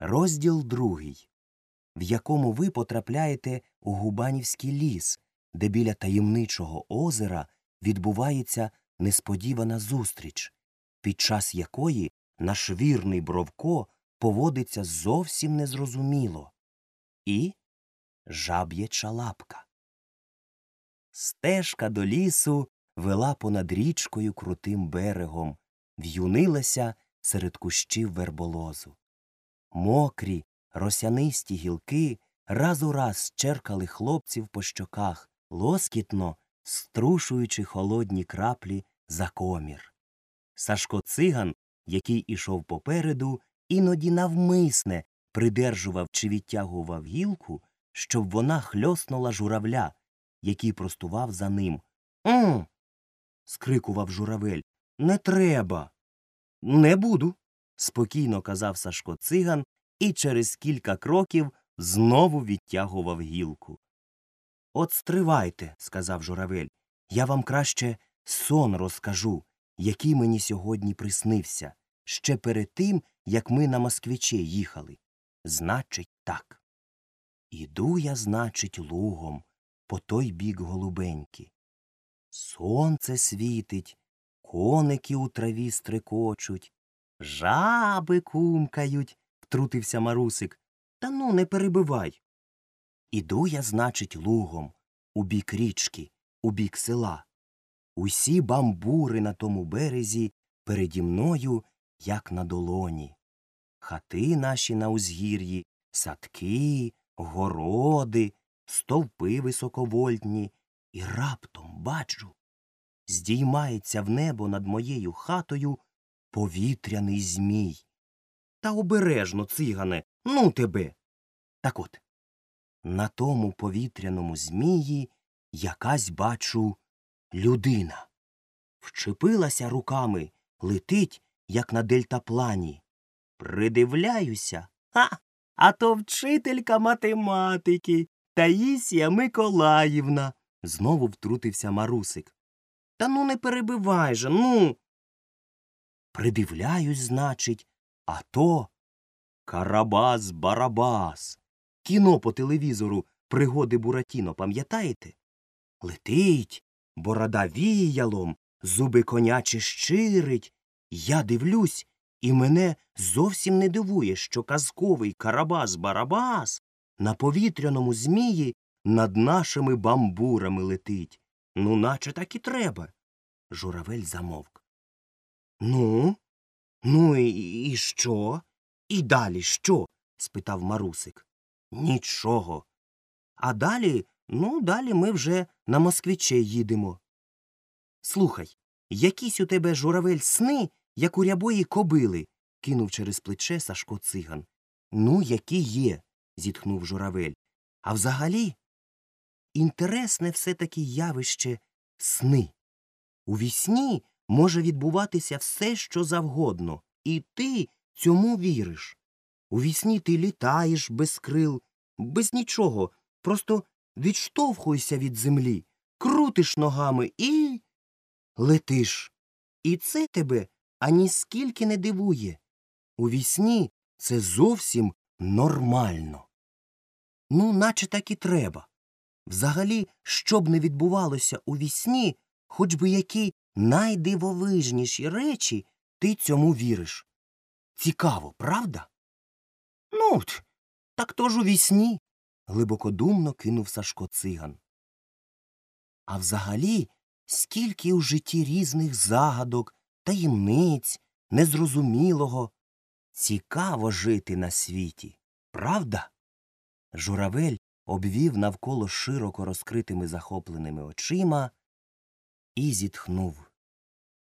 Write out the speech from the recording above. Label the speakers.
Speaker 1: Розділ другий, в якому ви потрапляєте у Губанівський ліс, де біля таємничого озера відбувається несподівана зустріч, під час якої наш вірний Бровко поводиться зовсім незрозуміло. І жаб'яча лапка. Стежка до лісу вела понад річкою крутим берегом, в'юнилася серед кущів верболозу. Мокрі, росянисті гілки раз у раз черкали хлопців по щоках, лоскітно струшуючи холодні краплі за комір. Сашко циган, який ішов попереду, іноді навмисне придержував чи відтягував гілку, щоб вона хльоснула журавля, який простував за ним. «М!» – скрикував журавель. Не треба. Не буду. Спокійно казав Сашко циган і через кілька кроків знову відтягував гілку. От стривайте, сказав журавель. Я вам краще сон розкажу, який мені сьогодні приснився, ще перед тим, як ми на москвиче їхали. Значить, так. Іду я, значить, лугом по той бік голубеньки. Сонце світить, коники у траві стрекочуть, жаби кумкають, втрутився марусик. Та ну не перебивай. Іду я, значить, лугом, у бік річки, у бік села. Усі бамбури на тому березі переді мною, як на долоні. Хати наші на узгір'ї, садки, городи, стовпи високовольтні, і раптом бачу. Здіймається в небо над моєю хатою повітряний змій. Та обережно, цигане, ну тебе. Так от, на тому повітряному змії якась бачу людина. Вчепилася руками, летить, як на дельтаплані. Придивляюся. Ха. А то вчителька математики Таїсія Миколаївна. Знову втрутився марусик. Та ну не перебивай же, ну. Придивляюсь, значить, а то Карабас Барабас. Кіно по телевізору пригоди Буратіно, пам'ятаєте? Летить, борода віялом, зуби конячі щирить. Я дивлюсь, і мене зовсім не дивує, що казковий Карабас Барабас на повітряному змії над нашими бамбурами летить. Ну, наче так і треба. Журавель замовк. Ну? Ну, і, і що? І далі що? спитав марусик. Нічого. А далі, ну, далі ми вже на москвиче їдемо. Слухай, якісь у тебе журавель сни, як у рябої кобили, кинув через плече Сашко циган. Ну, які є, зітхнув журавель. А взагалі інтересне все таки явище сни. У вісні може відбуватися все, що завгодно, і ти цьому віриш. У вісні ти літаєш без крил, без нічого, просто відштовхуйся від землі, крутиш ногами і летиш. І це тебе аніскільки не дивує. У вісні це зовсім нормально. Ну, наче так і треба. Взагалі, що б не відбувалося у вісні, хоч би які найдивовижніші речі, ти цьому віриш. Цікаво, правда? Ну, так то ж у вісні, глибокодумно кинув Сашко циган. А взагалі, скільки у житті різних загадок, таємниць, незрозумілого. Цікаво жити на світі, правда? Журавель обвів навколо широко розкритими захопленими очима і зітхнув.